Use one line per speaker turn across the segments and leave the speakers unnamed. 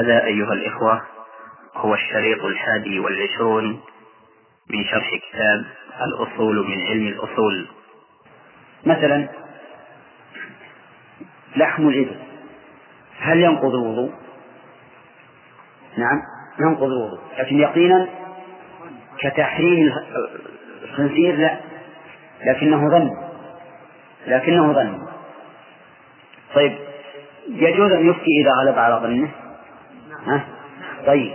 هذا أيها الإخوة هو الشريط الحادي والعشرون من شرح كتاب الأصول من علم الأصول.
مثلا لحم الإبل. هل ينقض الوضوء؟ نعم ينقض الوضوء. لكن يقينا كتحريم الخنزير لا لكنه ظن. لكنه ظن. طيب يجوز أن يفتي إذا غلب على ظنه؟ ها؟ طيب.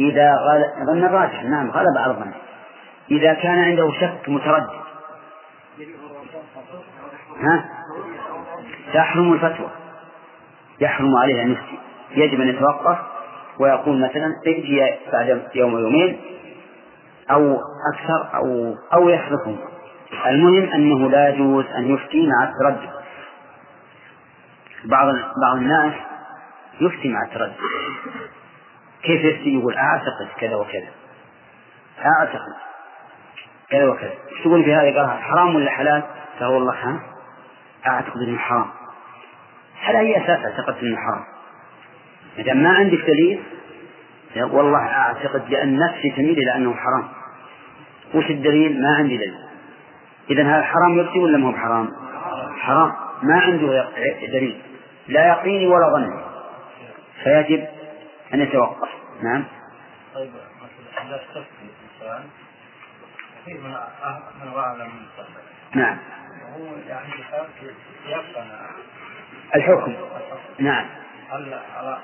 إذا غلب ظن الراجح نعم غلب على ظنه إذا كان عنده شك متردد. ها؟ تحرم الفتوى. يحرم عليه أن يفتي. يجب أن يتوقف ويقول مثلا ائتي بعد يوم ويومين أو أكثر أو أو يحرقهم المهم أنه لا يجوز أن يفتي مع التردد. بعض بعض الناس يفتي مع التردد كيف يفتي يقول أعتقد كذا وكذا. أعتقد كذا وكذا. إيش تقول في هذه قال حرام ولا حلال؟ قال والله ها أعتقد أنه حرام. على أي أساس اعتقدت أنه حرام؟ إذا ما عندك دليل والله أعتقد بأن نفسي تميل إلى أنه حرام. وش الدليل؟ ما عندي دليل. إذا هذا حرام يفتي ولا ما هو حرام؟ حرام. ما عنده دليل. لا يقيني ولا ظني. فيجب أن يتوقف. نعم.
طيب مثلا إذا استفتي الإنسان كثير من من وعى من
نعم.
وهو يعني يقتنع
الحكم. نعم.
هل على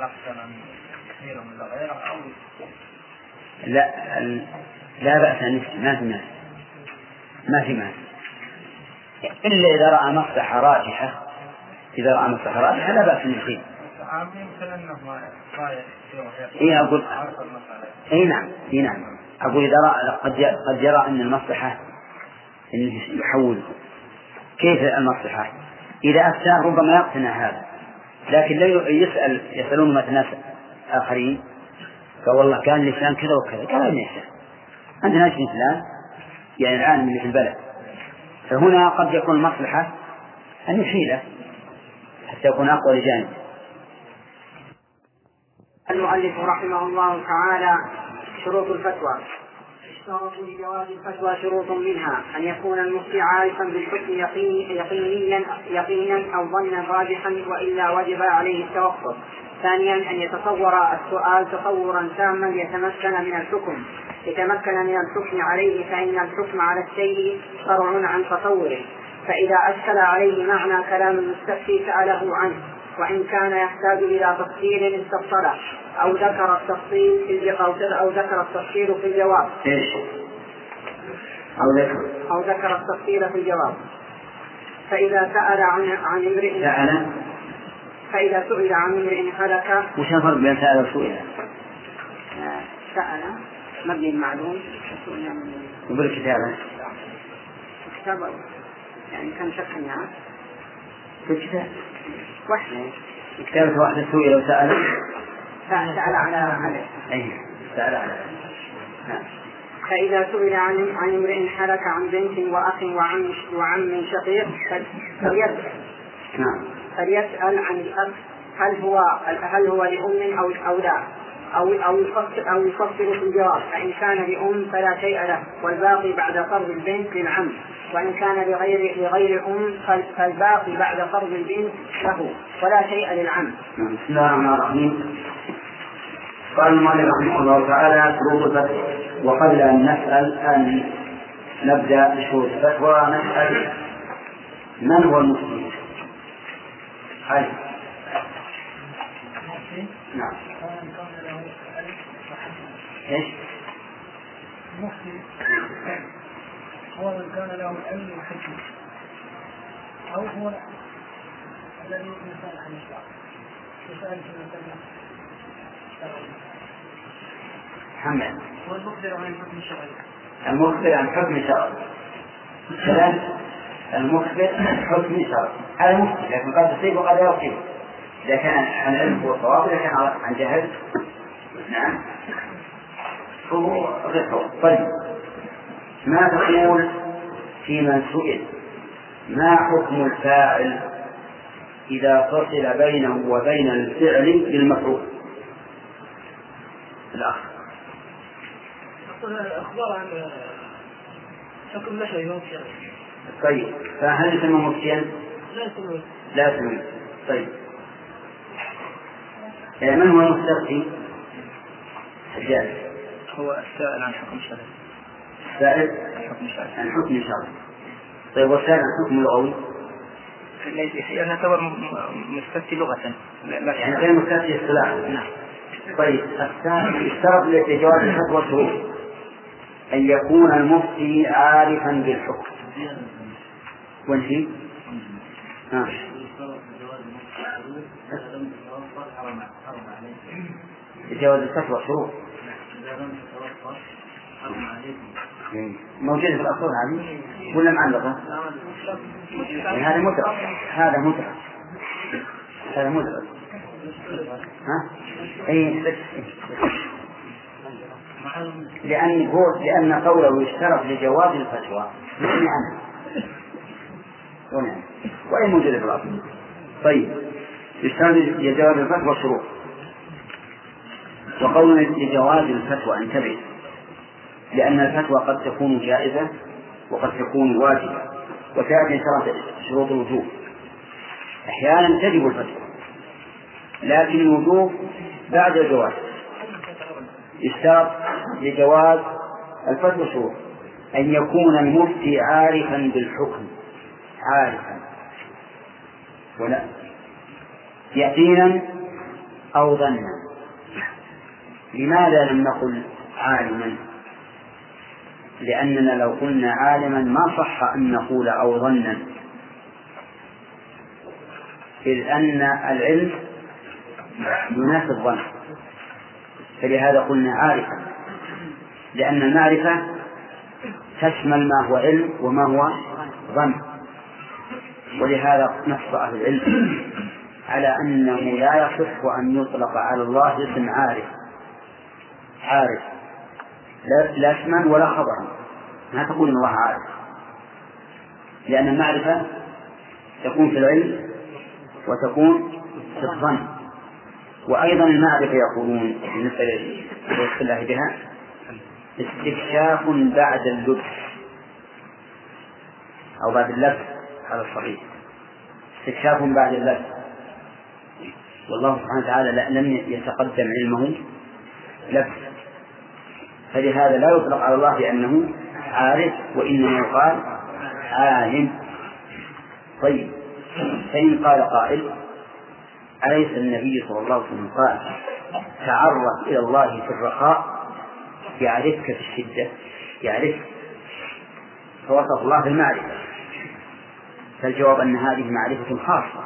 أحسن كثيرا من غيره أو
لا ال- لا بأس أن يفتي. ما في مانع. ما في مانع. إلا إذا رأى مصلحة راجحة إذا رأى مصلحة راجحة لا بأس أن يفيد
يمكن أنه ما عارف المسألة
اي نعم اي نعم. أقول إذا راى قد قد يرى أن المصلحة انه يحول كيف المصلحة؟ إذا أفتاه ربما يقتنع هذا لكن لا يسال يسألون مثلا ناس آخرين قال والله كان لي فلان كذا وكذا قال اين يسأل؟ عندنا اسم فلان؟ يعني العالم اللي في البلد. فهنا قد يكون المصلحة أن يحيله حتى يكون أقوى لجانب
المؤلف رحمه الله تعالى شروط الفتوى. اشترط لجواز الفتوى شروط منها أن يكون المفتي عارفا بالحكم يقين يقينيا يقينا أو ظنا راجحا وإلا وجب عليه التوقف. ثانيا أن يتصور السؤال تصورا تاما ليتمكن من الحكم. يتمكن من الحكم عليه فإن الحكم على الشيء فرع عن تصوره. فإذا أشكل عليه معنى كلام المستفتي سأله عنه. وإن كان يحتاج إلى تفصيل استفصله أو ذكر التفصيل في أو أو ذكر التفصيل في الجواب.
إيش؟ أو ذكر.
أو ذكر التفصيل في الجواب. فإذا سأل عن عن امرئ
سأل.
فإذا سئل عن امرئ هلك.
وش الفرق بين سأل وسئل؟
سأل. مبني المعلوم. سئل عن
يقول الكتابة
كتاب. يعني كان شك
في الكتاب.
واحدة.
كتابة واحدة سئل وسأل
سأل. على
أي سأل على نعم.
فإذا سئل عن عن امرئ هلك عن بنت وأخ وعم وعم شقيق فل- فليسأل.
نعم.
فليسأل عن الأخ هل هو هل هو لأم أو أو لا. أو أو يفصل أو يفصل في الجواب. فإن كان لأم فلا شيء له والباقي بعد فرض البنت للعم. وإن كان لغير لغير أم فال- فالباقي بعد فرض البنت له ولا شيء للعم
نعم. بسم الله الرحمن الرحيم قال المؤلف رحمه الله تعالى شروط الفتوى وقبل أن نسأل أن نبدأ بشروط الفتوى نسأل من هو المفتي؟ هل نعم
إيش؟ هو من كان له العلم والحكمة أو هو الذي يسأل عن الشرع يسأل في مسألة
محمد.
هو المخبر عن الحكم الشرعي
المخبر عن حكم شرعي. مثلا المخبر عن حكم شرعي. هذا مخبر لكن قد يصيب وقد لا يصيب. إذا كان عن علم هو صواب إذا كان عن جهل نعم. فهو غير صواب. طيب. ما تقول في من سئل؟ ما حكم الفاعل إذا فصل بينه وبين الفعل بالمفعول؟ الأخ.
أقول أخبار عن حكم له يمكن
طيب فهل يسمى مفتيا؟
لا يسمى.
لا يسمى. طيب. يعني من هو المستفتي؟ حجاج
هو السائل عن حكم شرعي.
السائل
عن حكم شرعي
عن حكم شرعي طيب والسائل عن حكم لغوي
يعتبر مستفتي لغة.
يعني. غير مستفتي اصطلاحا.
نعم.
طيب الثاني اشترط لجواز الفتوى شروط أن يكون المفتي عارفا بالحكم. في؟ ها. جواز الفتوى شروط. موجودة في الأصول هذه؟ ولا معلقة؟ هذا مدرك. هذا مدرك. هذا مدرك. ها؟ بس لأن قول لأن قوله يشترط لجواز الفتوى. يعني عنه ونعم وأي موجودة في الأصل طيب. يشترط لجواز الفتوى شروط. وقولنا لجواز الفتوى انتبه. لأن الفتوى قد تكون جائزة وقد تكون واجبة. وتأتي شروط الوجوب. أحيانا تجب الفتوى لكن الوجوب بعد الجواز. يشترط لجواز الفتوى شروط. أن يكون المفتي عارفا بالحكم. عارفا. ولا. يقينا أو ظنا. لماذا لم نقل عالما لأننا لو قلنا عالما ما صح أن نقول أو ظنا. إذ أن العلم ينافي الظن. فلهذا قلنا عارفا لأن المعرفة تشمل ما هو علم وما هو ظن. ولهذا نص أهل العلم على أنه لا يصح أن يطلق على الله اسم عارف. عارف. لا, اسما ولا خبرا ما تقول إن الله عارف. لأن المعرفة تكون في العلم وتكون في الظن. وأيضا المعرفة يقولون بالنسبة لوصف الله بها استكشاف بعد اللبس أو بعد اللبس على الصحيح استكشاف بعد اللبس. والله سبحانه وتعالى لم يتقدم علمه لبس. فلهذا لا يطلق على الله بأنه عارف وإنما يقال عالم. طيب فإن قال قائل أليس النبي صلى الله عليه وسلم قال تعرف إلى الله في الرخاء؟ يعرفك في الشدة يعرف فوصف الله بالمعرفة. فالجواب أن هذه معرفة خاصة.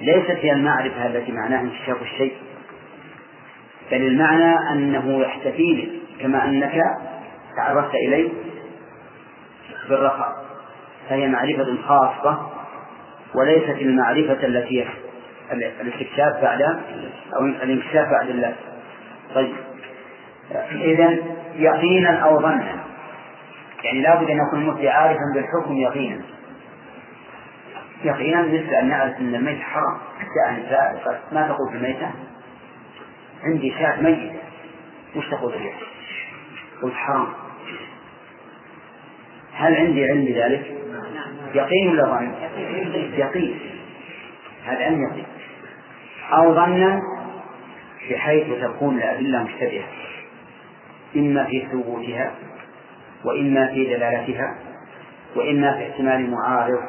ليست هي المعرفة التي معناها انكشاف الشيء بل المعنى أنه يحتفي كما أنك تعرفت إليه بالرخاء. فهي معرفة خاصة وليست المعرفة التي الاستكشاف بعد أو الانكشاف بعد الله. طيب. إذا يقينا أو ظنا. يعني لابد أن يكون المفتي عارفا بالحكم يقينا. يقينا مثل أن نعرف أن الميت حرام. جاء نساء ما تقول في الميتة؟ عندي شاة ميتة. وش تقول فيها؟ قلت حرام. هل عندي علم بذلك؟ يقين ولا ظن؟ يقين. هذا علم يقين؟ أو ظنا بحيث تكون الأدلة مشتبهة. إما في ثبوتها وإما في دلالتها وإما في احتمال معارض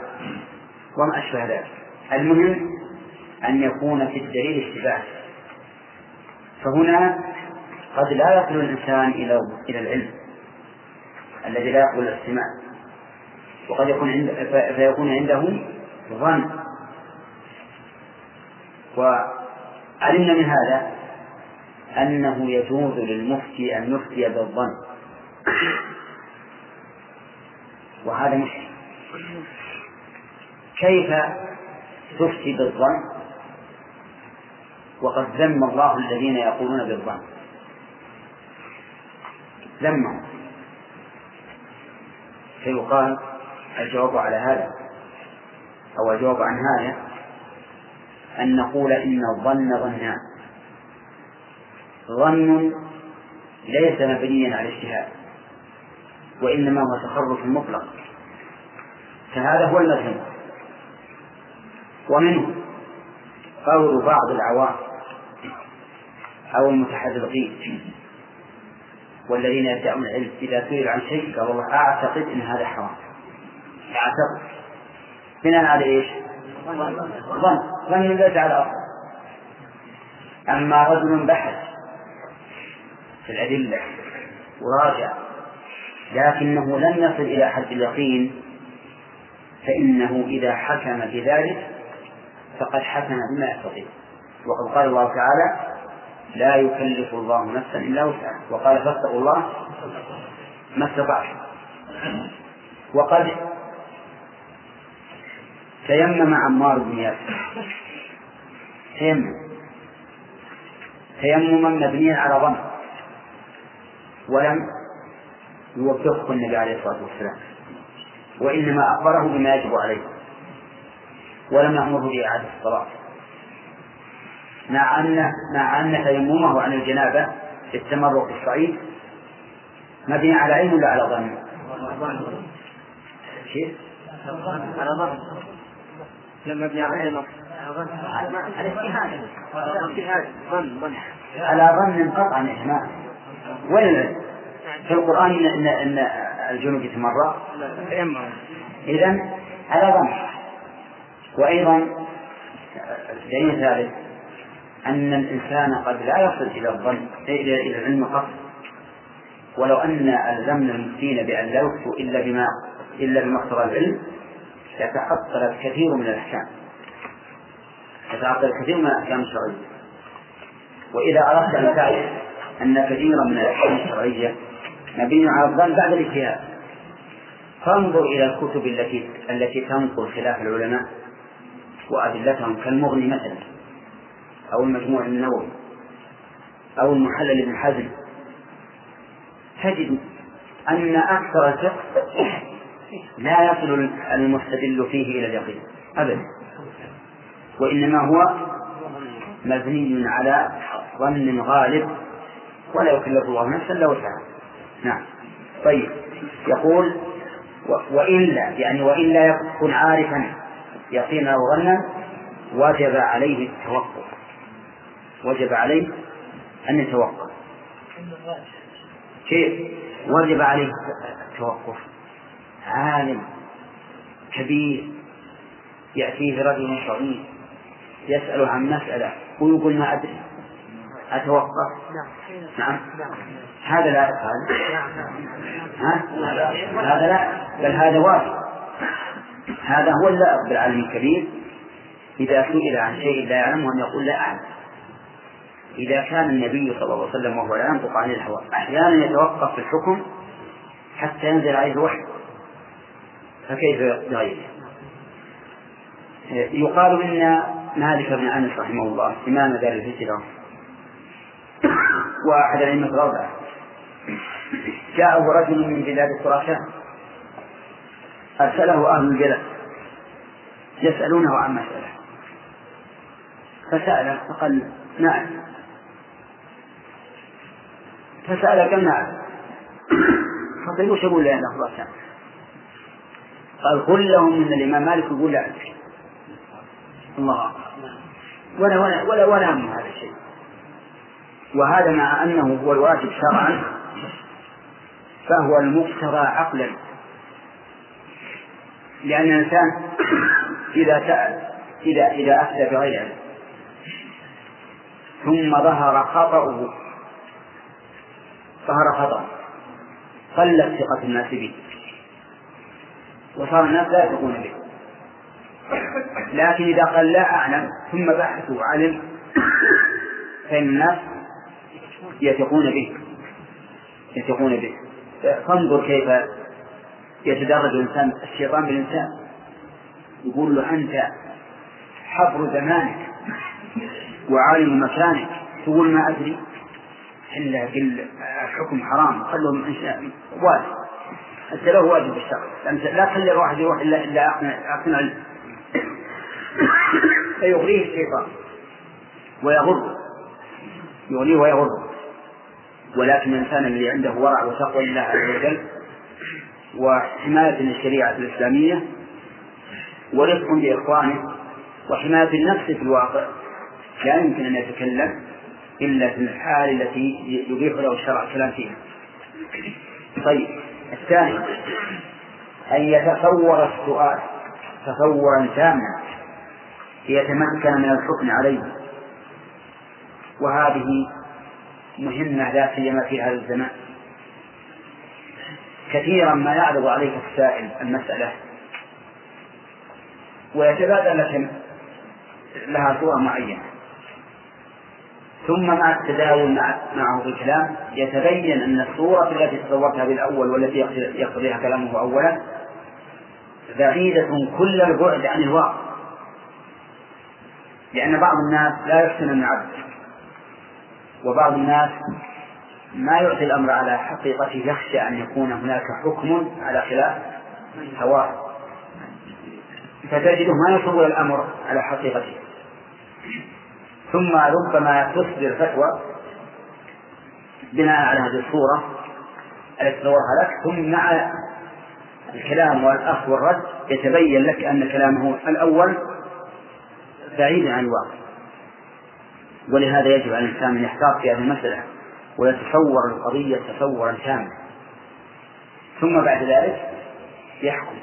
وما أشبه ذلك. المهم أن يكون في الدليل اشتباه. فهنا قد لا يصل الإنسان إلى إلى العلم الذي لا يقبل الاستماع. وقد يكون عند فيكون عنده ظن. وعلمنا من هذا أنه يجوز للمفتي أن يفتي بالظن. وهذا مشكل كيف تفتي بالظن؟ وقد ذم الله الذين يقولون بالظن. ذمهم فيقال الجواب على هذا. أو الجواب عن هذا أن نقول إن الظن ظنان. ظن ليس مبنيا على اجتهاد وإنما هو تخرج مطلق. فهذا هو المذهب. ومنه قول بعض العوام أو المتحرقين والذين يدعون العلم إذا سئل عن شيء قال والله أعتقد أن هذا حرام. أعتقد. بناء على إيش؟ ظن. ظن ليس على أصل أما رجل بحث في الأدلة وراجع لكنه لم يصل إلى حد اليقين فإنه إذا حكم بذلك فقد حكم بما يستطيع. وقد قال الله تعالى لا يكلف الله نفسا إلا وسعها. وقال فاتقوا الله ما استطعتم. وقد تيمم عمار بن ياسر. تيمم. تيمما مبنيا على ظن. ولم يوفقه النبي عليه الصلاة والسلام. وإنما أخبره بما يجب عليه. ولم يأمره بإعادة الصلاة. مع أن مع أن تيممه عن الجنابة التمرق في الصعيد مبني على علم ولا على ظن؟ كيف؟
على ظن. لم مبني على نص على اجتهاد. ظن ظن.
على ظن قطعا إجماع ولا في القرآن إن إن, الجنوب يتمرق. إذا على ظن. وأيضا دليل ثالث. أن الإنسان قد لا يصل إلى الظن إلى العلم قط ولو أن ألزمنا المفتين بأن لا يفتوا إلا بما إلا بما العلم لتعطل كثير من الأحكام. تتعطل كثير من الأحكام الشرعية. وإذا أردت أن تعرف أن كثيرا من الأحكام الشرعية مبني على الظن بعد الاجتهاد فانظر إلى الكتب التي التي تنقل خلاف العلماء وأدلتهم كالمغني مثلا. أو المجموع النووي أو المحلل ابن حزم. تجد أن أكثر الفقه لا يصل المستدل فيه إلى اليقين أبدا. وإنما هو مبني على ظن غالب ولا يكلف الله نفسا إلا وسعها. نعم. طيب. يقول وإلا يعني وإلا يكن عارفا يقينا وظنا وجب عليه التوقف. وجب عليه أن يتوقف. كيف؟ وجب عليه التوقف. عالم كبير يأتيه رجل صغير يسأل عن مسألة ويقول ما أدري. أتوقف؟ نعم. هذا لا يفعل. ها؟ هذا لا. بل هذا واجب. هذا هو اللائق بالعالم الكبير إذا سئل عن شيء لا يعلمه أن يقول لا أعلم. إذا كان النبي صلى الله عليه وسلم وهو لا ينطق عن الهوى أحيانا يتوقف في الحكم حتى ينزل عليه الوحي. فكيف بغيره يقال إن مالك بن أنس رحمه الله إمام دار الهجرة وأحد الأئمة الأربعة جاءه رجل من بلاد خراسان أرسله أهل البلاد يسألونه عن مسألة فسأل فقال نعم. فسأل كم نعم فقال وش أقول لأهل خراسان قال قل لهم إن الإمام مالك يقول لا الله ولا ولا ولا ولا هم هذا الشيء. وهذا مع أنه هو الواجب شرعا فهو المقتضى عقلا. لأن الإنسان إذا سأل إذا إذا أفتى بغير علم ثم ظهر خطأه ظهر خطأ. قلت ثقة الناس به. وصار الناس لا يثقون به. لكن إذا قال لا أعلم ثم بحث وعلم فإن الناس يثقون به. يثقون به. فانظر كيف يتدرج الإنسان الشيطان بالإنسان. يقول له أنت حبر زمانك وعالم مكانك. تقول ما أدري. إلا الحكم حرام خلهم واجب. له واجب الشرع. لا تخلي الواحد يروح إلا إلا أقنع فيغريه الشيطان ويغر يغنيه ويغر ولكن الإنسان الذي عنده ورع وتقوى لله عز وجل وحماية للشريعة الإسلامية ورفق بإخوانه وحماية النفس في الواقع لا يمكن أن يتكلم. إلا في الحال التي يبيح له الشرع الكلام فيها. طيب الثاني أن يتصور السؤال تصورا تاما ليتمكن من الحكم عليه. وهذه مهمة لا سيما في هذا الزمان. كثيرا ما يعرض عليك السائل المسألة ويتبادل لك لها صورة معينة. ثم مع التداول معه في الكلام يتبين أن الصورة التي تصورتها بالأول والتي يقتضيها كلامه أولا بعيدة كل البعد عن الواقع. لأن بعض الناس لا يحسن العبد وبعض الناس ما يعطي الأمر على حقيقته يخشى أن يكون هناك حكم على خلاف هواه. فتجده ما يصور الأمر على حقيقته. ثم ربما تصدر فتوى بناء على هذه الصورة التي تصورها لك ثم مع الكلام والأخذ والرد يتبين لك أن كلامه الأول بعيد عن الواقع. ولهذا يجب على الإنسان أن يحتاط في هذه المسألة ويتصور القضية تصورا تاما ثم بعد ذلك يحكم.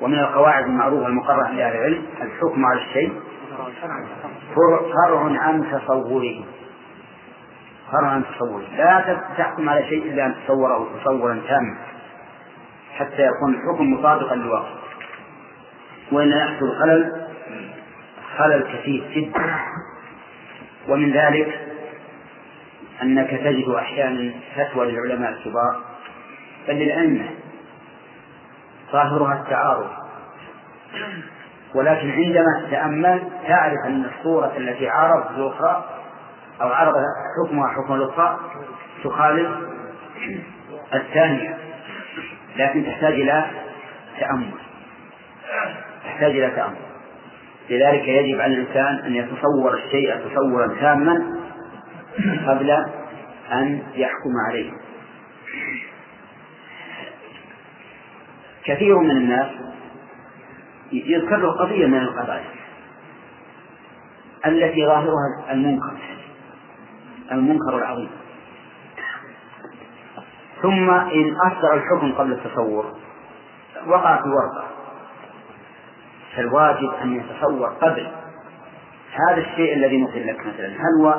ومن القواعد المعروفة المقررة عند أهل العلم الحكم على الشيء فرع عن تصوره. فرع عن تصوره. لا تحكم على شيء إلا أن تصوره تصورا تاما. حتى يكون الحكم مطابقا للواقع. وإلا يحصل خلل خلل كثير جدا. ومن ذلك أنك تجد أحيانا فتوى للعلماء الكبار بل للأئمة. ظاهرها التعارض. ولكن عندما تتأمل تعرف أن الصورة التي عارضت الأخرى أو عرض حكمها حكم الأخرى تخالف الثانية لكن تحتاج إلى تأمل. تحتاج إلى تأمل. لذلك يجب على الإنسان أن يتصور الشيء تصورا تاما قبل أن يحكم عليه. كثير من الناس يذكر قضية من القضايا التي ظاهرها المنكر المنكر العظيم. ثم إن أصدر الحكم قبل التصور وقع في ورطة فالواجب أن يتصور قبل هذا الشيء الذي نقل لك مثلا. هل هو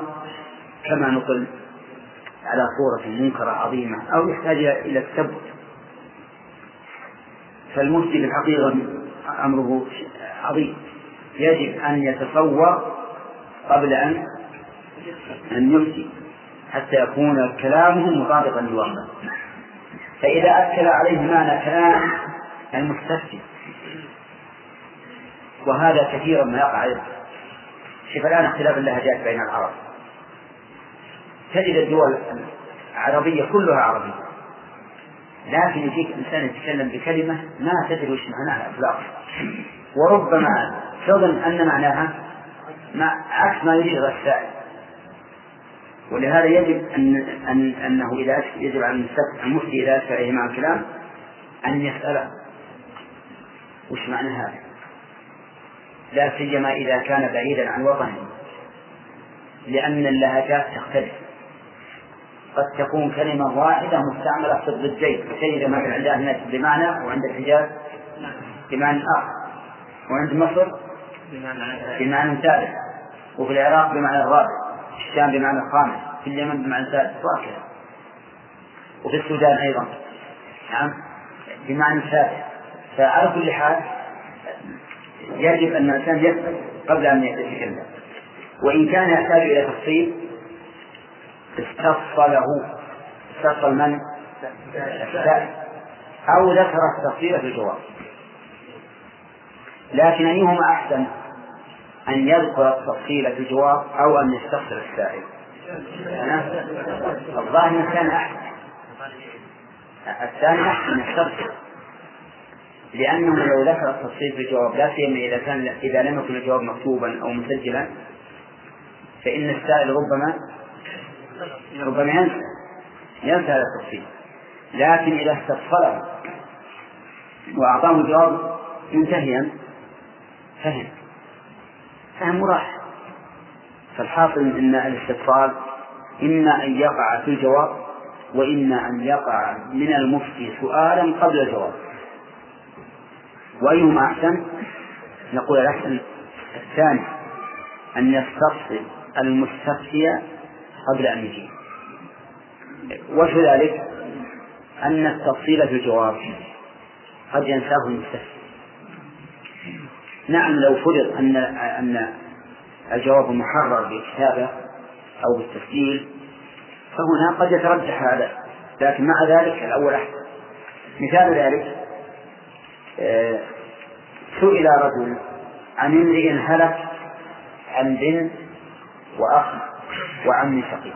كما نقل على صورة منكرة عظيمة أو يحتاج إلى التثبت في الحقيقة أمره عظيم. يجب أن يتصور قبل أن أن يفتي حتى يكون كلامه مطابقا للواقع. فإذا أكل عليه معنى كلام المستفتي وهذا كثيرا ما يقع شوف الآن اختلاف اللهجات بين العرب. تجد الدول العربية كلها عربية. لكن يجيك إنسان يتكلم بكلمة ما تدري وش معناها إطلاقا وربما تظن أن معناها ما عكس ما يريد السائل ولهذا يجب أن, أن أنه إذا يجب على المفتي إذا عليه مع الكلام أن يسأله وش معنى هذا؟ لا سيما إذا كان بعيدا عن وطنه. لأن اللهجات تختلف. قد تكون كلمة واحدة مستعملة في الضدين تجد مثلا عند أهل الناس بمعنى وعند الحجاز بمعنى آخر. وعند مصر بمعنى ثالث. وفي العراق بمعنى الرابع. في الشام بمعنى الخامس. في اليمن بمعنى الثالث وهكذا. وفي السودان أيضا. نعم. بمعنى الثالث. فعلى كل حال يجب أن الإنسان يسأل قبل أن يتكلم وإن كان يحتاج إلى تفصيل استفصله استفصل من؟ السائل أو ذكر التفصيل في الجواب. لكن أيهما أحسن أن يذكر التفصيل في الجواب أو أن يستفصل السائل؟ الظاهر الثاني أحسن. الثاني أحسن يستفصل لأنه لو ذكر التفصيل في الجواب لا سيما إذا كان إذا لم يكن الجواب مكتوبا أو مسجلا فإن السائل ربما ربما ينسى. ينسى هذا التفصيل. لكن إذا استفصله وأعطاه الجواب منتهيا فهم. فهم مراح فالحاصل أن الاستفصال إما أن يقع في الجواب وإما أن يقع من المفتي سؤالا قبل الجواب. وأيهما أحسن؟ نقول الأحسن الثاني أن يستفصل المستفتي قبل أن يجيب وجه ذلك أن التفصيل في الجواب قد ينساه المستفتي نعم لو فرض أن أن الجواب محرر بالكتابة أو بالتسجيل فهنا قد يترجح هذا لكن مع ذلك الأول أحسن. مثال ذلك آه، سئل رجل عن امرئ هلك عن بنت وأخ. وعم شقيق.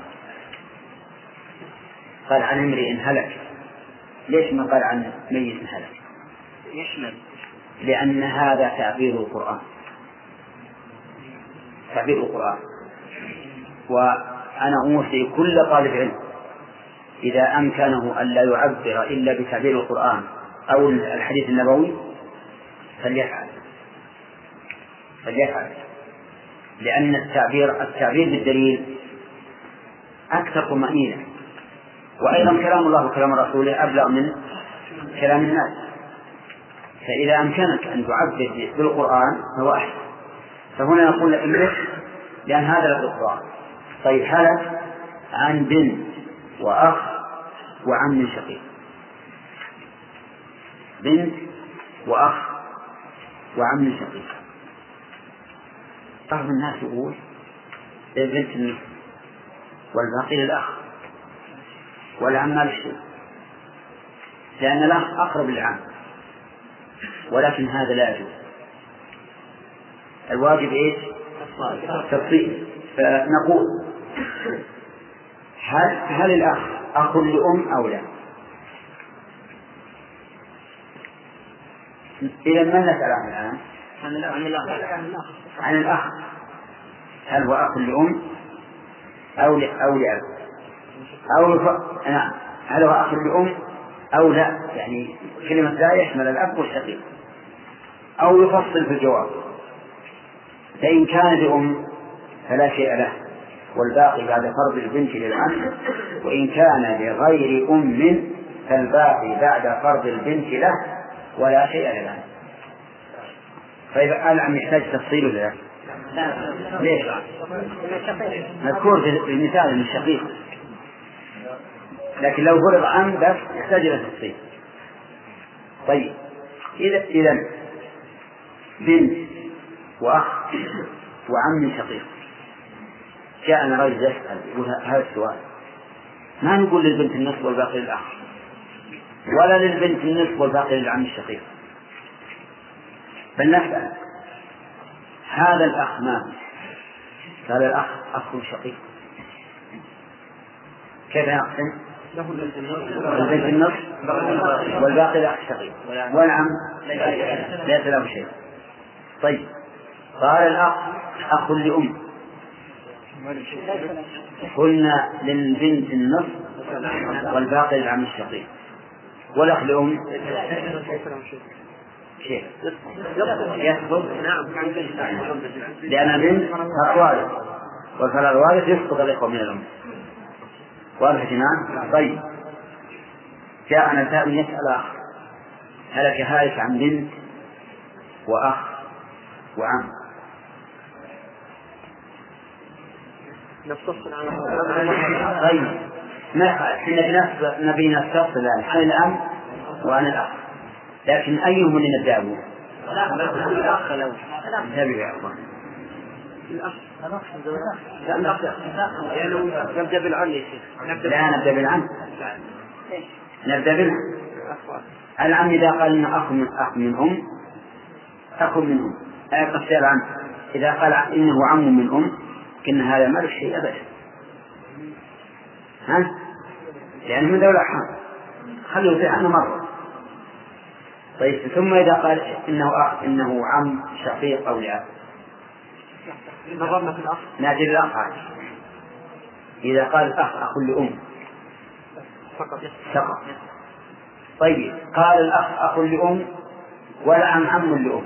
قال عن امرئ هلك. ليش ما قال عن ميت هلك؟
يشمل.
لأن هذا تعبير القرآن. تعبير القرآن. وأنا أوصي كل طالب علم إذا أمكنه أن لا يعبر إلا بتعبير القرآن أو الحديث النبوي فليفعل. فليفعل. لأن التعبير التعبير بالدليل أكثر طمأنينة. وأيضا كلام الله وكلام رسوله أبلغ من كلام الناس. فإذا أمكنك أن تعبر بالقرآن فهو أحسن. فهنا نقول امرئ لأن هذا لفظ القرآن. طيب هذا عن بنت وأخ وعم شقيق؟ بنت وأخ وعم شقيق. بعض الناس يقول البنت النصف والباقي للأخ والعم ما لأن الأخ أقرب للعم ولكن هذا لا يجوز. الواجب إيش؟ تفصيل فنقول هل هل الأخ أخ لأم أو لا؟ إذا من نسأل عنه الآن؟
عن الأخ.
عن الأخ. هل هو أخ لأم؟ أو. أو لأب. أو. نعم هل هو أخ لأم؟ أو لا. يعني كلمة لا يشمل الأب والشقيق أو يفصل في الجواب. فإن كان لأم فلا شيء له. والباقي بعد فرض البنت للعم. وإن كان لغير أم فالباقي بعد فرض البنت له. ولا شيء للعم. طيب العم يحتاج تفصيل لا؟ ليش؟ مذكور في المثال من الشقيق. لكن لو فرض عم بس يحتاج إلى تفصيل. طيب. إذا إذا بنت وأخ وعم شقيق. جاءنا رجل يسأل يقول هذا السؤال. ما نقول للبنت النصف والباقي للأخ؟ ولا للبنت النصف والباقي للعم الشقيق. بل نسأل. هذا الأخ ما هذا الأخ أخ شقيق كيف يقسم؟ البنت النصف والباقي الأخ الشقيق والعم؟ ليس له شيء. طيب. قال الأخ أخ لأم. قلنا للبنت النصف والباقي للعم الشقيق والأخ لأم؟ كيف؟ يسقط لأن البنت وارث. والفرع الوارث يسقط الإخوة من الأم. واضح يا جماعة؟ طيب. جاءنا سائل يسأل أخ. هلك هالك عن بنت وأخ وعم؟ طيب. ما إحنا بنفس نبي الآن. عن الأم وعن الأخ. لكن أيهم؟
الأخ لو
انتبهوا يا أخوان
نبدأ بالعم يا
لا نبدأ بالعم نبدأ بالعم العم إذا قال إنه أخ من أخ من أم أخ من أم قصدي العم إذا قال إنه عم من أم كن هذا ما له شيء أبدا. ها؟ لأنه من ذوي الأرحام خليه يطيع عنه مرة طيب ثم إذا قال إنه أخ إنه عم شقيق أو لأب
نظرنا في الأخ
للأخ إذا قال الأخ أخ لأم
فقط.
فقط. طيب قال الأخ أخ لأم والعم عم لأم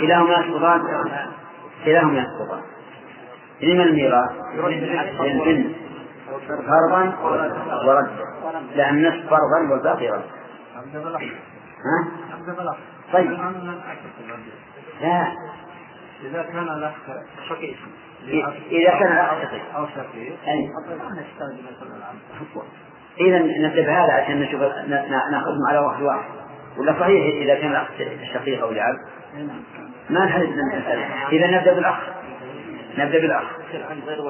كلاهما يسقطان؟ كلاهما يسقطان. لمن الميراث؟ للبنت فرضا وردا لأن النصف فرضا والباقي ردا
عبد
ها؟
عبد
طيب. لا.
إذا كان الأخ شقيق.
إذا كان الأخ شقيق.
أو شقيق.
أي.
ما
إذا ننتبه هذا عشان نشوف نأخذهم على واحد واحد. ولا صحيح إذا كان الأخ شقيق أو لعب؟ ما نحدد المسألة إذا نبدأ بالأخ. نبدأ بالأخ.
عن غير.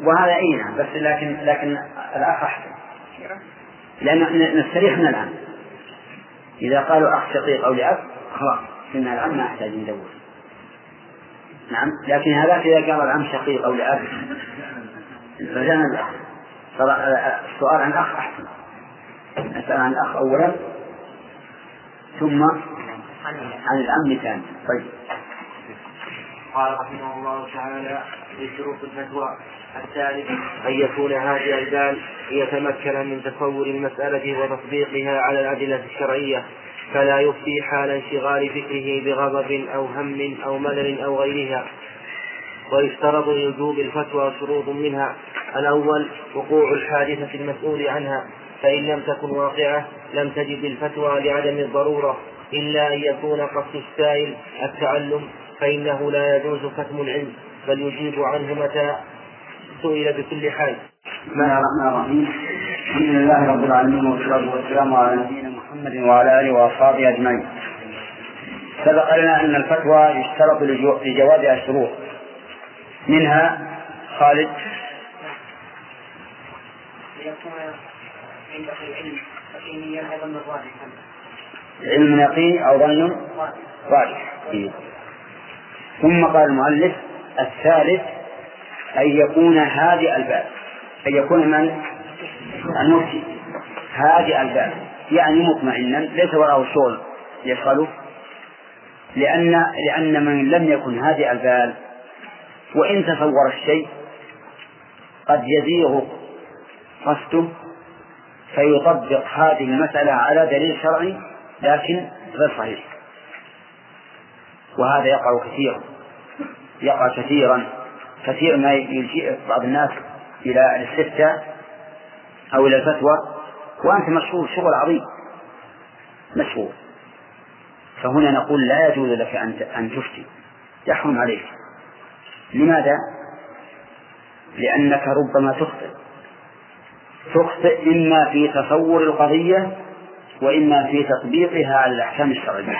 وهذا أي نعم. بس لكن لكن الأخ أحسن. لأن نستريح من العم إذا قالوا أخ شقيق أو لأب خلاص إن العم ما يحتاج ندور نعم لكن هذاك إذا قال العم شقيق أو لأب فجانا الأخ السؤال عن الأخ أحسن. نسأل عن الأخ أولا ثم عن العم ثانيا طيب.
قال رحمه الله تعالى في شروط الفتوى. الثالث أن يكون هذه البال ليتمكن من تصور المسألة وتطبيقها على الأدلة الشرعية فلا يفتي حال انشغال فكره بغضب أو هم أو ملل أو غيرها. ويشترط لوجوب الفتوى شروط منها. الأول وقوع الحادثة المسؤول عنها فإن لم تكن واقعة لم تجد الفتوى لعدم الضرورة إلا أن يكون قصد السائل التعلم فإنه لا يجوز كتم العلم بل يجيب عنه متى؟ سئل بكل حال.
بسم الله الرحمن الرحيم. الحمد لله رب العالمين والصلاة والسلام على نبينا محمد وعلى آله وأصحابه أجمعين. سبق لنا أن الفتوى يشترط لجو- لجوازها شروط منها خالد.
ليكون عنده العلم يقينيا أيضا من راجحا
علم يقين أو ظن؟ راجح إيه. ثم قال المؤلف الثالث أن يكون هادئ البال أن يكون من؟ المفتي. هادئ البال يعني مطمئنا. ليس وراءه شغل يشغله. لأن لأن من لم يكن هادئ البال وإن تصور الشيء قد يزيغ قصده فيطبق هذه المسألة على دليل شرعي لكن غير صحيح. وهذا يقع كثيرا. يقع كثيرا. كثير ما يلجئ بعض الناس إلى الاستفتاء أو إلى الفتوى وأنت مشغول شغل عظيم. مشغول. فهنا نقول لا يجوز لك أن أن تفتي. يحرم عليك. لماذا؟ لأنك ربما تخطئ. تخطئ إما في تصور القضية وإما في تطبيقها على الأحكام الشرعية.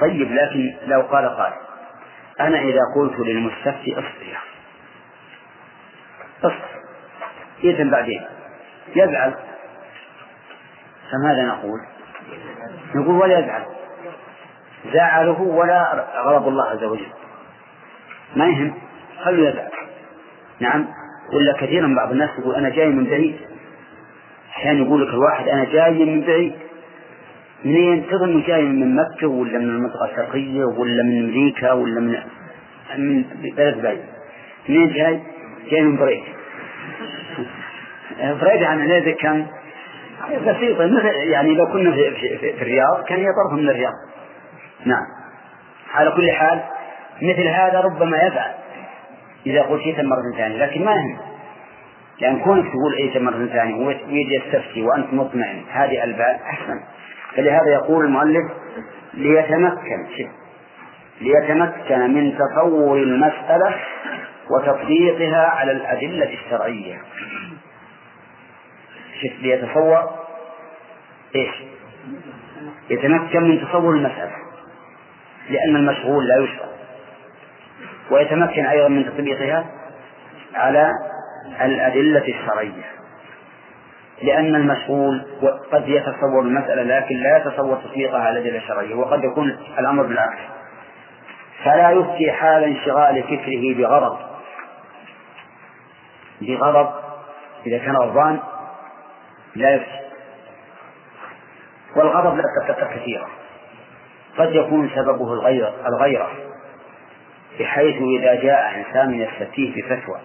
طيب لكن لو قال قال أنا إذا قلت للمستفتي اصبر. يا اصبر. إذن بعدين. يزعل. فماذا نقول؟ نقول ولا يزعل. زعله ولا غضب الله عز وجل. ما يهم. خلوا يزعل. نعم. ولا كثيرا بعض الناس يقول أنا جاي من بعيد. أحيانا يقول لك الواحد أنا جاي من بعيد. منين؟ تظن جاي من مكة ولا من المنطقة الشرقية ولا من أمريكا ولا من من بلد بعيد. منين جاي؟ جاي من بريد. بريد عن هذا كم بسيطة مثل يعني لو كنا في, في, في, في الرياض كان هي طرف من الرياض. نعم. على كل حال مثل هذا ربما يفعل إذا قلت شيئا مرة ثانية لكن ما يهم. لأن كونك تقول عيسى مرة ثانية ويجي يستفتي وأنت مطمئن هذه البال أحسن. فلهذا يقول المؤلف ليتمكن ليتمكن من تصور المسألة وتطبيقها على الأدلة الشرعية. شوف ليتصور إيش؟ يتمكن من تصور المسألة لأن المشغول لا يشغل ويتمكن أيضا من تطبيقها على الأدلة الشرعية. لأن المشغول قد يتصور المسألة لكن لا يتصور تطبيقها على الأدلة الشرعية وقد يكون الأمر بالعكس. فلا يفتي حال انشغال فكره بغضب بغضب إذا كان غضبان لا يفتي. والغضب لا تتفق كثيرة قد يكون سببه الغيرة الغيرة بحيث إذا جاء إنسان يستفتيه بفتوى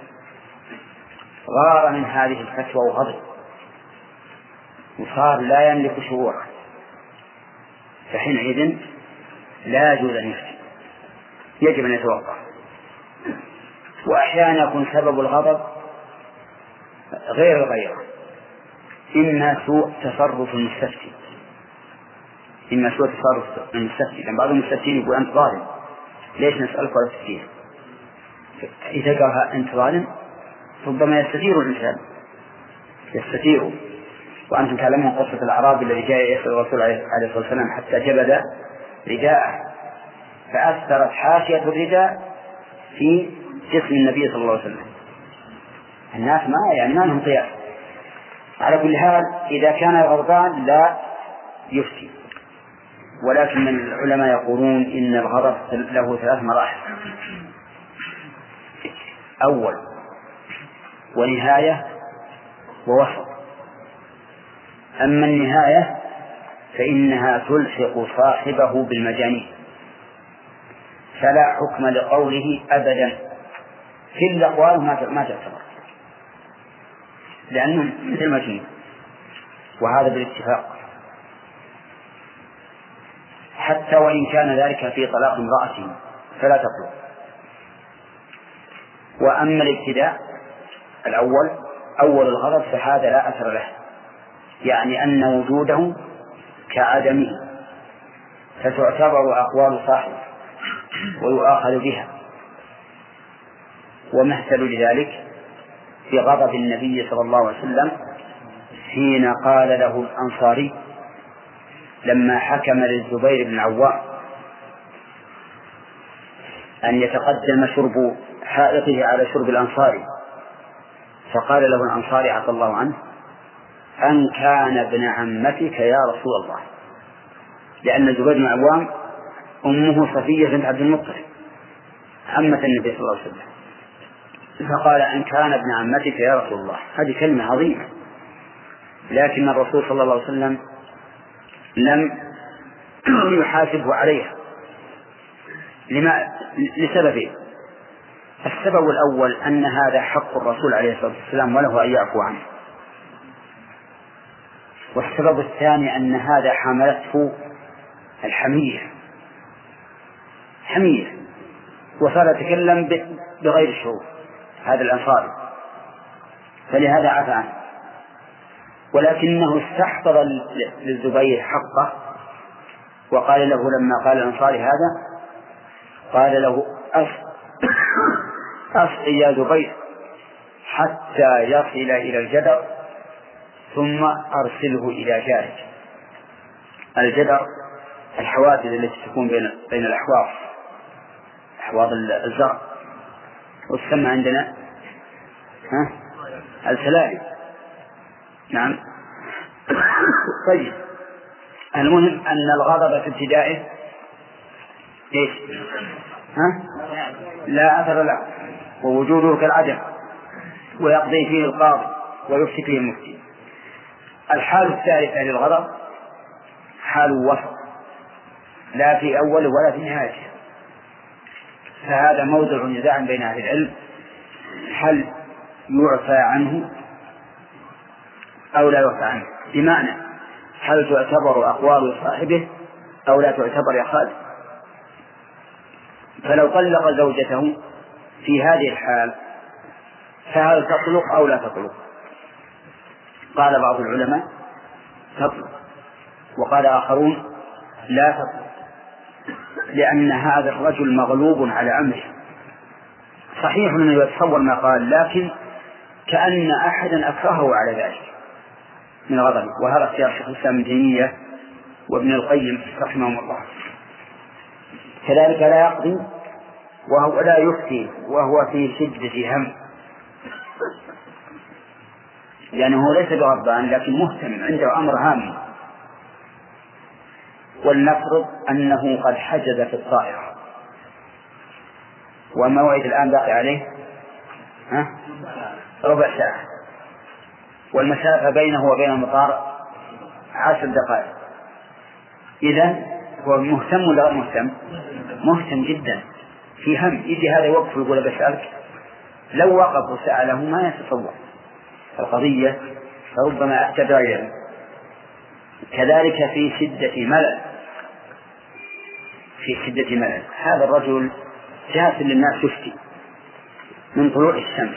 غار من هذه الفتوى وغضب. وصار لا يملك شعوره فحينئذ لا يجوز أن يفتي يجب أن يتوقف وأحيانا يكون سبب الغضب غير الغيرة إما سوء تصرف المستفتي. إما سوء تصرف المستفتي. لأن بعض المستفتين يقول أنت ظالم. ليش نسألك ولا تفتيه إذا قال أنت ظالم ربما يستثير الإنسان. يستثير. وأنتم تعلمون قصة الأعرابي الذي جاء يسأل الرسول عليه الصلاة والسلام حتى جبد رداءه فأثرت حاشية الرداء في جسم النبي صلى الله عليه وسلم. الناس ما يعني ما لهم قياس. على كل حال إذا كان الغضبان لا يفتي. ولكن العلماء يقولون إن الغضب له ثلاث مراحل. أول ونهاية ووسط أما النهاية فإنها تلحق صاحبه بالمجانين. فلا حكم لقوله أبدا. في الأقوال ما تعتبر. لأنه مثل مجنون وهذا بالاتفاق. حتى وإن كان ذلك في طلاق امرأته فلا تطلق. وأما الابتداء الأول أول الغضب فهذا لا أثر له. يعني أن وجوده كعدمه فتعتبر أقوال صاحبه ويؤاخذ بها. ومثل لذلك في غضب النبي صلى الله عليه وسلم حين قال له الأنصاري لما حكم للزبير بن العوام أن يتقدم شرب حائطه على شرب الأنصاري فقال له الأنصاري عفى الله عنه أن كان ابن عمتك يا رسول الله. لأن الزبير بن العوام أمه صفية بنت عبد المطلب عمة النبي صلى الله عليه وسلم. فقال أن كان ابن عمتك يا رسول الله. هذه كلمة عظيمة. لكن الرسول صلى الله عليه وسلم لم يحاسبه عليها. لما؟ لسببين السبب الأول أن هذا حق الرسول عليه الصلاة والسلام وله أن يعفو عنه. والسبب الثاني أن هذا حملته الحمية حمية وصار يتكلم بغير الشعور هذا الأنصاري فلهذا عفى عنه. ولكنه استحضر للزبير حقه. وقال له لما قال الأنصاري هذا قال له أسقي يا زبير حتى يصل إلى الجدر. ثم أرسله إلى جارك. الجدر الحوادث التي تكون بين بين الأحواض أحواض الزرع. وتسمى عندنا؟ ها؟ السلالم. نعم. طيب. المهم أن الغضب في ابتدائه إيش؟ ها؟ لا أثر له. ووجوده كالعدم ويقضي فيه القاضي ويفتي فيه المفتي. الحال الثالثة للغضب حال وسط لا في أوله ولا في نهايته فهذا موضع نزاع بين أهل العلم. هل يعفى عنه أو لا يعفى عنه؟ بمعنى هل تعتبر أقوال صاحبه أو لا تعتبر يا خالد؟ فلو طلق زوجته في هذه الحال فهل تطلق أو لا تطلق؟ قال بعض العلماء تطلق وقال آخرون لا تطلق لأن هذا الرجل مغلوب على أمره. صحيح أنه يتصور ما قال لكن كأن أحدا أكرهه على ذلك من غضبه وهذا اختيار شيخ الإسلام ابن تيمية وابن القيم رحمهم الله. كذلك لا يقضي وهو لا يفتي وهو في شدة هم. لأنه ليس بغضبان لكن مهتم عنده أمر هام ولنفرض أنه قد حجز في الطائرة. والموعد الآن باقي عليه؟ ها؟ ربع ساعة. والمسافة بينه وبين المطار عشر دقائق. إذا هو مهتم ولا غير مهتم؟ مهتم جدا. في هم. يجي هذا يوقف ويقول بسألك لو وقف وسأله ما يتصور. القضية فربما تباين. كذلك في شدة ملل. في شدة ملل. هذا الرجل جالس للناس يفتي من طلوع الشمس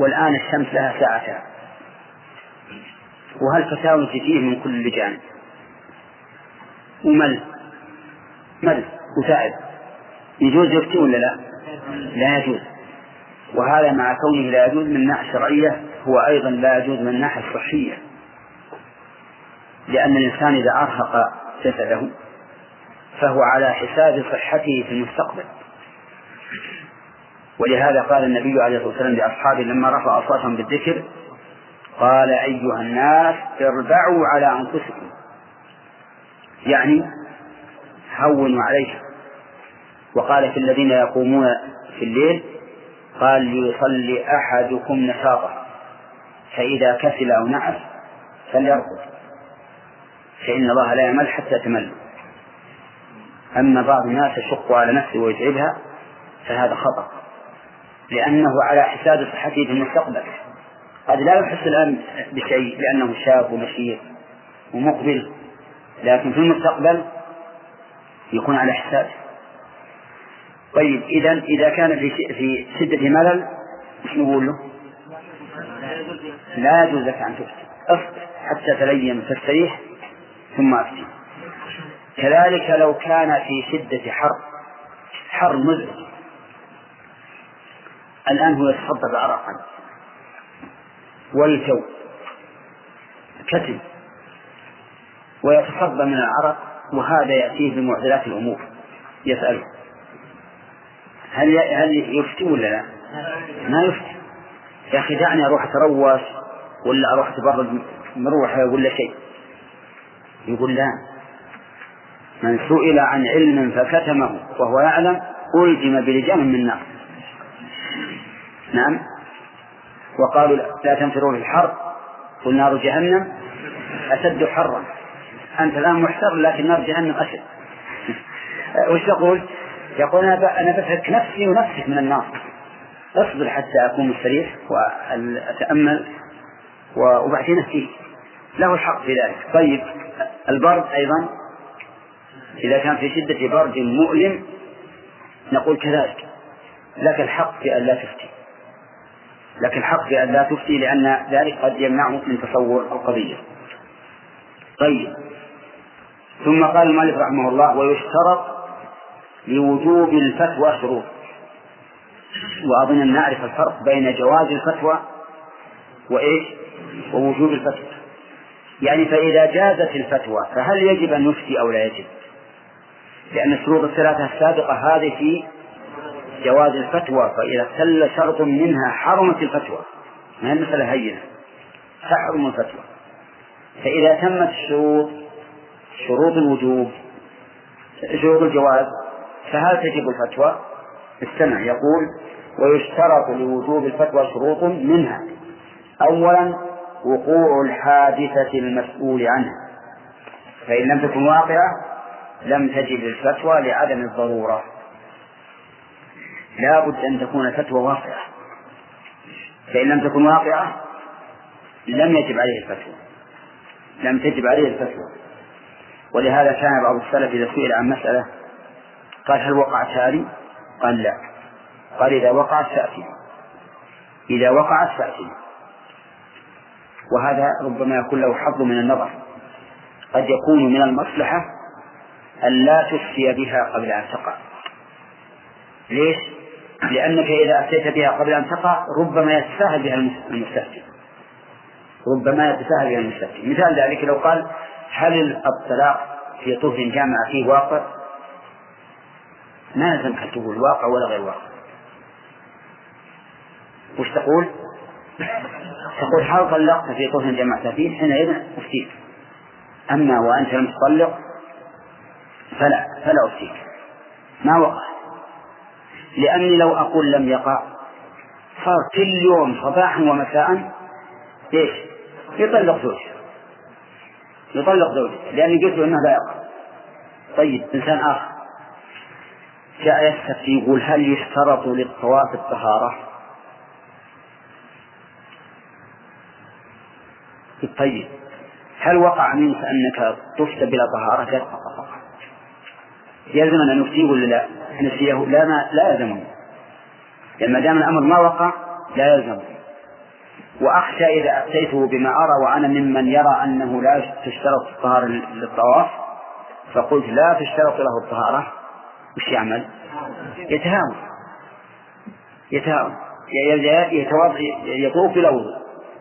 والآن الشمس لها ساعتان. وهالفتاوى تجيه من كل جانب؟ ومل. مل. وتعب. يجوز يفتي ولا لا؟ لا يجوز. وهذا مع كونه لا يجوز من الناحية الشرعية هو أيضا لا يجوز من الناحية الصحية لأن الإنسان إذا أرهق جسده فهو على حساب صحته في المستقبل. ولهذا قال النبي عليه الصلاة والسلام لأصحابه لما رفع أصواتهم بالذكر قال أيها الناس اربعوا على أنفسكم. يعني هونوا عليها. وقال في الذين يقومون في الليل قال ليصلي أحدكم نشاطا فإذا كسل أو نعس فليرقد. فإن الله لا يمل حتى تمل. أما بعض الناس يشق على نفسه ويتعبها فهذا خطأ. لأنه على حساب صحته في المستقبل. قد لا يحس الآن بشيء لأنه شاب ومشير ومقبل. لكن في المستقبل يكون على حسابه طيب إذا إذا كان في في شدة ملل إيش نقول له؟ لا يجوز لك أن تفتي. اصبر حتى تلين تستريح ثم أفتي. كذلك لو كان في شدة حر حر مزعج. الآن هو يتصدر عرقا والجو كتم. ويتصدى من العرق وهذا يأتيه بمعضلات الأمور. يسأله هل هل يفتي ولا لا؟ ما يفتي. يا أخي دعني أروح أتروس ولا أروح أتبرد مروحة ولا شيء. يقول لا. من سئل عن علم فكتمه وهو يعلم ألزم بلجام من نار. نعم. وقالوا لا تنفروا في الحر قل نار جهنم أشد حرا. أنت الآن محتر لكن نار جهنم أشد. وش تقول؟ يقول أنا أنا بفك نفسي ونفسك من النار. أصبر حتى أكون مستريح وأتأمل وبعدين أفتيه له الحق في ذلك. طيب البرد أيضا؟ إذا كان في شدة برد مؤلم نقول كذلك. لك الحق في أن لا تفتي. لك الحق في أن لا تفتي لأن ذلك قد يمنعه من تصور القضية. طيب. ثم قال المؤلف رحمه الله ويشترط لوجوب الفتوى شروط وأظن أن نعرف الفرق بين جواز الفتوى وإيش؟ ووجوب الفتوى. يعني فإذا جازت الفتوى فهل يجب أن نفتي أو لا يجب؟ لأن الشروط الثلاثة السابقة هذه في جواز الفتوى فإذا اختل شرط منها حرمت الفتوى. ما هي المسألة هينة؟ تحرم الفتوى. فإذا تمت الشروط شروط الوجوب شروط الجواز فهل تجب الفتوى؟ استمع يقول ويشترط لوجوب الفتوى شروط منها أولا وقوع الحادثة المسؤول عنها فإن لم تكن واقعة لم تجب الفتوى لعدم الضرورة لا بد أن تكون الفتوى واقعة فإن لم تكن واقعة لم يجب عليه الفتوى لم تجب عليه الفتوى ولهذا كان بعض السلف إذا سئل عن مسألة قال هل وقعت هذه؟ قال لا. قال إذا وقعت فأتي. إذا وقعت فأتي. وهذا ربما يكون له حظ من النظر. قد يكون من المصلحة أن لا تفتي بها قبل أن تقع. ليش؟ لأنك إذا أتيت بها قبل أن تقع ربما يتساهل بها المستفتي. ربما يتساهل بها المستفتي. مثال ذلك لو قال هل الطلاق في طهر جامع فيه واقع؟ ما يلزمك تقول واقع ولا غير واقع. وش تقول؟ تقول هل طلقت في طهر جمعت فيه حينئذ أفتيك. أما وأنت لم تطلق فلا فلا أفتيك. ما وقع. لأني لو أقول لم يقع صار كل يوم صباحا ومساء إيش؟ يطلق زوجته. يطلق زوجته لأني قلت أنه لا يقع. طيب إنسان آخر. جاء يستفتي يقول هل يشترط للطواف الطهارة؟ طيب هل وقع منك أنك طفت بلا طهارة؟ قال يلزم أن نفتيه ولا لا؟ نسيه لا ما لا يلزمه لأن ما دام الأمر ما وقع لا يلزمه وأخشى إذا أتيته بما أرى وأنا ممن يرى أنه لا تشترط الطهارة للطواف فقلت لا تشترط له الطهارة وش يعمل؟ يتهاون. يتهاون. يطوف بلا وضوء.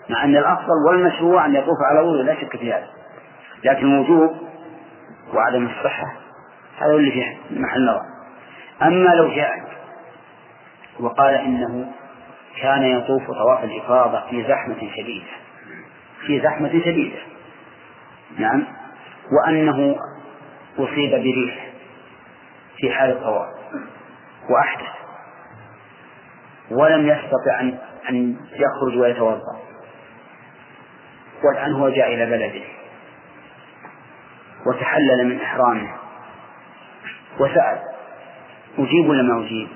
مع أن الأفضل والمشروع أن يطوف على وضوء لا شك في هذا. لكن الوجوب وعدم الصحة هذا اللي فيه محل نظر. أما لو جاء وقال إنه كان يطوف طواف الإفاضة في زحمة شديدة. في زحمة شديدة. نعم. وأنه أصيب بريح. في حال الطواف وأحدث ولم يستطع أن أن يخرج ويتوضأ والآن هو جاء إلى بلده وتحلل من إحرامه وسأل أجيب ولا ما أجيب؟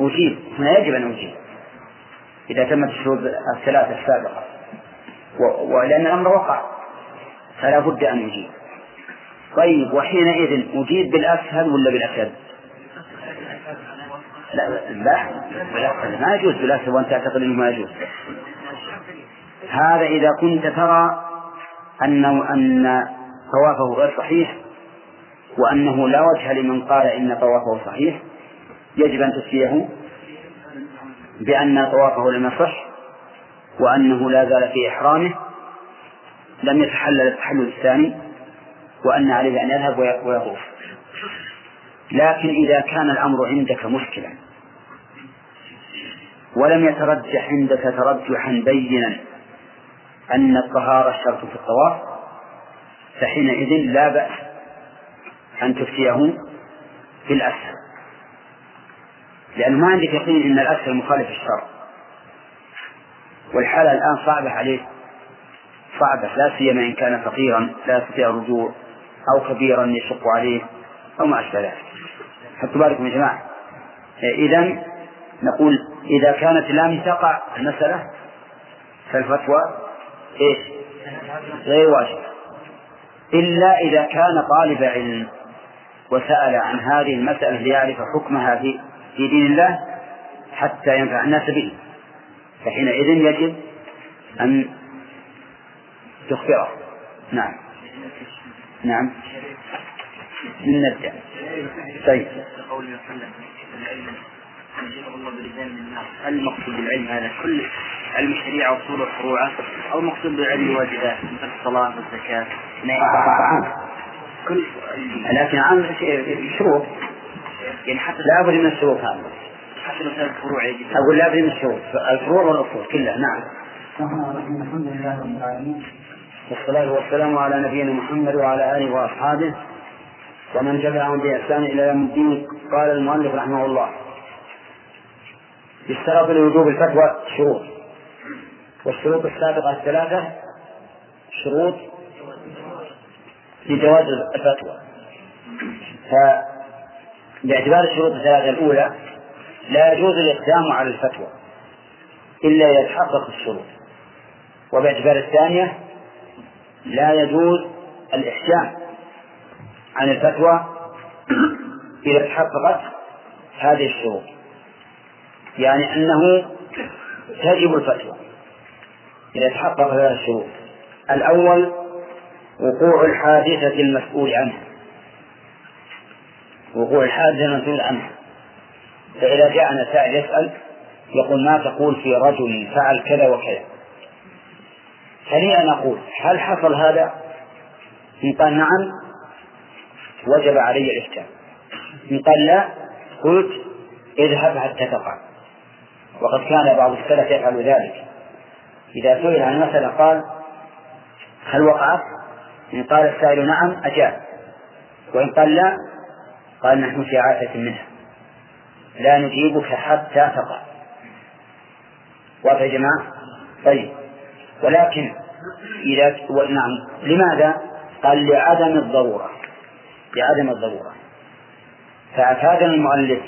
أجيب هنا يجب أن أجيب إذا تمت الشروط الثلاثة السابقة ولأن الأمر وقع فلا بد أن أجيب طيب وحينئذ أجيب بالأسهل ولا بالأسهل؟ لا لا بالأسهل. ما يجوز بالأسهل وأنت تعتقد أنه ما يجوز. هذا إذا كنت ترى أنه أن طوافه غير صحيح وأنه لا وجه لمن قال إن طوافه صحيح يجب أن تفتيه بأن طوافه لم يصح وأنه لا زال في إحرامه. لم يتحلل التحلل الثاني. وأن عليه أن يذهب ويطوف. لكن إذا كان الأمر عندك مشكلا ولم يترجح عندك ترجحا بينا أن الطهارة شرط في الطواف فحينئذ لا بأس أن تفتيه بالأسهل لأنه ما عندك يقين أن الأسهل مخالف الشرع والحالة الآن صعبة عليه صعبة لا سيما إن كان فقيرا لا يستطيع الرجوع. أو كبيرا يشق عليه أو ما أشبه ذلك. حطوا بالكم يا جماعة. إذا نقول إذا كانت لم تقع المسألة فالفتوى إيش؟ غير واجبة إلا إذا كان طالب علم وسأل عن هذه المسألة ليعرف حكمها في في دين الله حتى ينفع الناس به. فحينئذ يجب أن تخبره. نعم. نعم. من نبدأ. طيب.
هل المقصود بالعلم هذا كل علم الشريعة وأصول الفروع أو المقصود بالعلم الواجبات مثل الصلاة والزكاة.
كل لكن عن شروط
يعني حتى
لا بد من الشروط هذه
حتى مسائل الفروع يجب.
أقول لا بد من الشروط الفروع والأصول كلها نعم.
الحمد لله رب العالمين.
والصلاة والسلام على نبينا محمد وعلى آله وأصحابه ومن تبعهم بإحسان إلى يوم الدين. قال المؤلف رحمه الله يشترط لوجوب الفتوى شروط والشروط السابقة الثلاثة شروط لجواز الفتوى. فباعتبار الشروط الثلاثة الأولى لا يجوز الإقدام على الفتوى إلا إذا تحقق الشروط وباعتبار الثانية لا يجوز الإحجام عن الفتوى إذا تحققت هذه الشروط. يعني أنه تجب الفتوى إذا تحقق هذه الشروط. الأول وقوع الحادثة المسؤول عنها. وقوع الحادثة المسؤول عنها. فإذا جاءنا سائل يسأل يقول ما تقول في رجل فعل كذا وكذا. فلي أن أقول هل حصل هذا؟ إن قال نعم وجب علي الإحكام. إن قال لا قلت اذهب حتى تقع. وقد كان بعض السلف يفعل ذلك. إذا سئل عن مسألة قال هل وقعت؟ إن قال السائل نعم أجاب. وإن قال لا قال نحن في عافية منها. لا نجيبك حتى تقع. واضح يا جماعة؟ طيب. ولكن إذا نعم. لماذا؟ قال لعدم الضرورة. لعدم الضرورة. فأفادنا المؤلف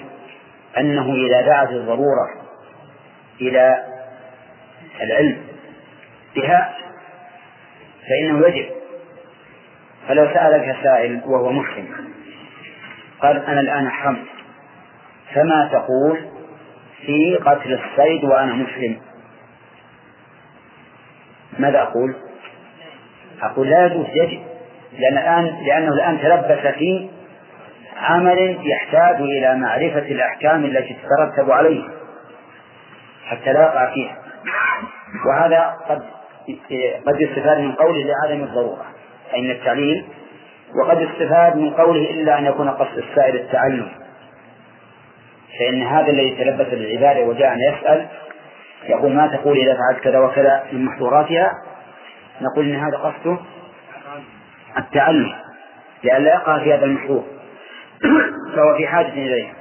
أنه إذا دعت الضرورة إلى العلم بها فإنه يجب. فلو سألك سائل وهو محرم قال أنا الآن أحرمت فما تقول في قتل الصيد وأنا مسلم؟ ماذا أقول؟ أقول لا يجوز يجب لأن الآن لأنه الآن تلبس في عمل يحتاج إلى معرفة الأحكام التي تترتب عليه حتى لا يقع فيها وهذا قد قد يستفاد من قوله لعدم الضرورة أي من التعليل وقد يستفاد من قوله إلا أن يكون قصد السائل التعلم فإن هذا الذي تلبس بالعبادة وجاء يسأل يقول ما تقول إذا فعلت كذا وكذا من محظوراتها؟ نقول إن هذا قصده التعلم لئلا يقع في هذا المحظور. فهو في حاجة إليه.